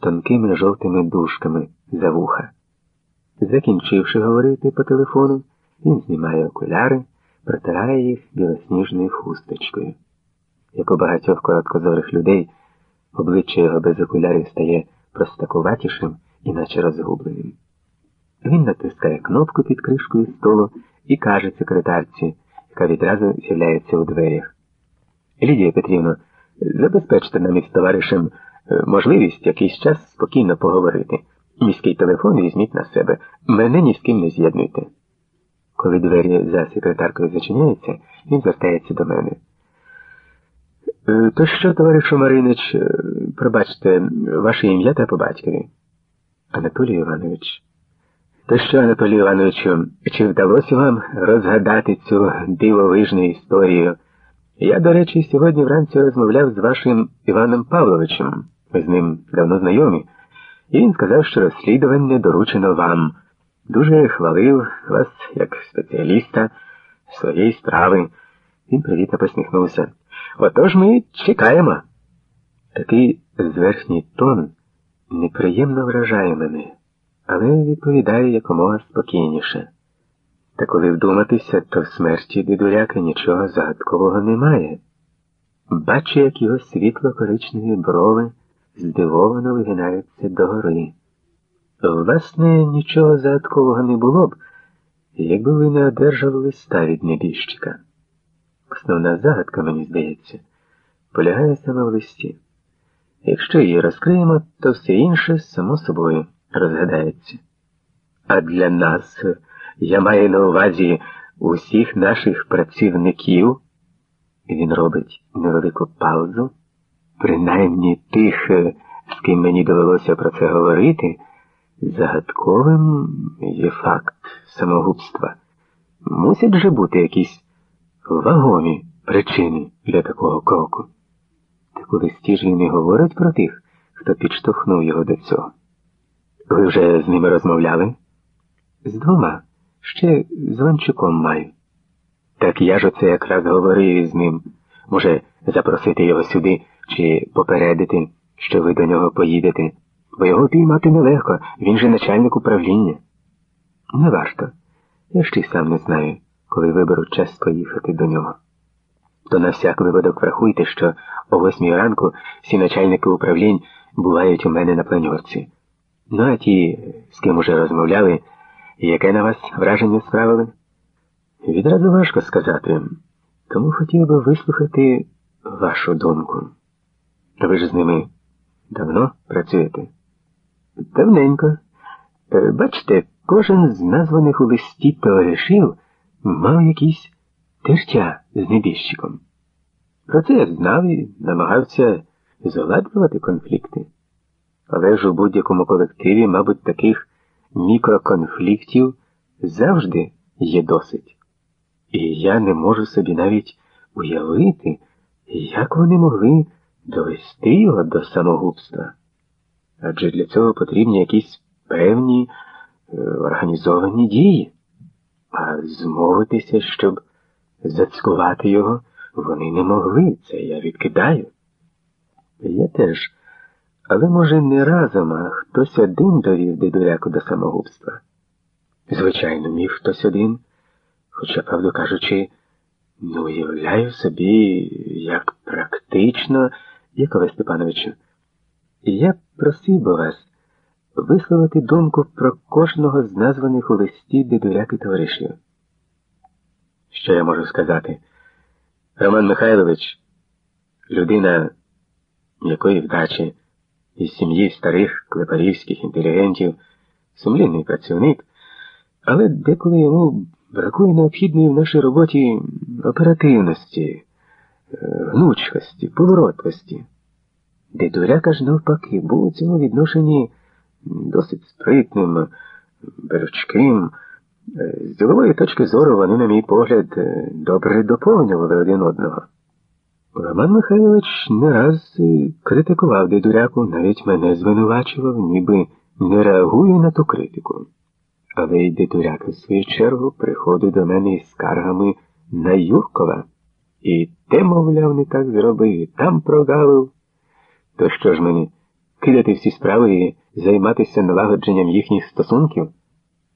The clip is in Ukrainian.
тонкими жовтими дужками за вуха. Закінчивши говорити по телефону, він знімає окуляри, протирає їх білосніжною хусточкою. Як у багатьох короткозорих людей, обличчя його без окулярів стає простакуватішим і наче розгубленим. Він натискає кнопку під кришкою столу і каже секретарці, яка відразу з'являється у дверях. Лідія Петрівна, забезпечте нам із товаришем можливість якийсь час спокійно поговорити. Міський телефон візьміть на себе. Мене ні з ким не з'єднуйте. Коли двері за секретаркою зачиняються, він звертається до мене. «Е, То що, товаришу Маринич, е, пробачте, ваше ім'я та по батькові? Анатолій Іванович. То що, Анатолій Івановичу, чи вдалося вам розгадати цю дивовижну історію? Я, до речі, сьогодні вранці розмовляв з вашим Іваном Павловичем. Ми з ним давно знайомі. І він сказав, що розслідування доручено вам. Дуже хвалив вас як спеціаліста своєї справи. Він привітно посміхнувся. Отож ми чекаємо. Такий зверхній тон неприємно вражає мене, але відповідає якомога спокійніше. Та коли вдуматися, то в смерті дідуляка нічого загадкового немає. Бачу, як його світло коричневі брови здивовано вигинаються догори. Власне, нічого загадкового не було б, якби ви не одержали листа від небіжчика. Основна загадка, мені здається, полягає саме в листі. Якщо її розкриємо, то все інше само собою розгадається. А для нас, я маю на увазі усіх наших працівників, він робить невелику паузу, принаймні тих, з ким мені довелося про це говорити, загадковим є факт самогубства. Мусять же бути якісь вагомі причини для такого кроку. Так у листі ж він і про тих, хто підштовхнув його до цього. Ви вже з ними розмовляли? З двома. Ще з Ванчуком маю. Так я ж оце якраз говорив із ним. Може, запросити його сюди чи попередити, що ви до нього поїдете, бо його піймати нелегко, він же начальник управління. Не варто. Я ж й сам не знаю, коли виберу час поїхати до нього. То на всяк випадок врахуйте, що о восьмій ранку всі начальники управлінь бувають у мене на планьорці. Ну, а ті, з ким уже розмовляли, яке на вас враження справили? Відразу важко сказати, тому хотів би вислухати вашу думку. Ви ж з ними давно працюєте? Давненько. Е, Бачите, кожен з названих у листі товаришів мав якісь тертя з небіжчиком. Про це я знав і намагався згладжувати конфлікти. Але ж у будь-якому колективі, мабуть, таких мікроконфліктів завжди є досить. І я не можу собі навіть уявити, як вони могли довести його до самогубства. Адже для цього потрібні якісь певні е, організовані дії, а змовитися, щоб зацькувати його, вони не могли, це я відкидаю. Я теж. Але, може, не разом, а хтось один довів дедуляку до самогубства. Звичайно, міг хтось один, хоча, правду кажучи, не уявляю собі, як практично, Якове Степановичу, я просив би вас висловити думку про кожного з названих у листі дедуляки товаришів. Що я можу сказати? Роман Михайлович, людина якої вдачі із сім'ї старих клепарівських інтелігентів, сумлінний працівник, але деколи йому бракує необхідної в нашій роботі оперативності, гнучкості, поворотливості. Дедуляка ж навпаки був у цьому відношенні досить спритним, беручким. З ділової точки зору вони, на мій погляд, добре доповнювали один одного. Роман Михайлович не раз критикував дедуряку, навіть мене звинувачував, ніби не реагую на ту критику. Але й дедуряк, в свою чергу, приходив до мене із скаргами на Юркова. І те, мовляв, не так зробив, і там прогавив. То що ж мені кидати всі справи і займатися налагодженням їхніх стосунків?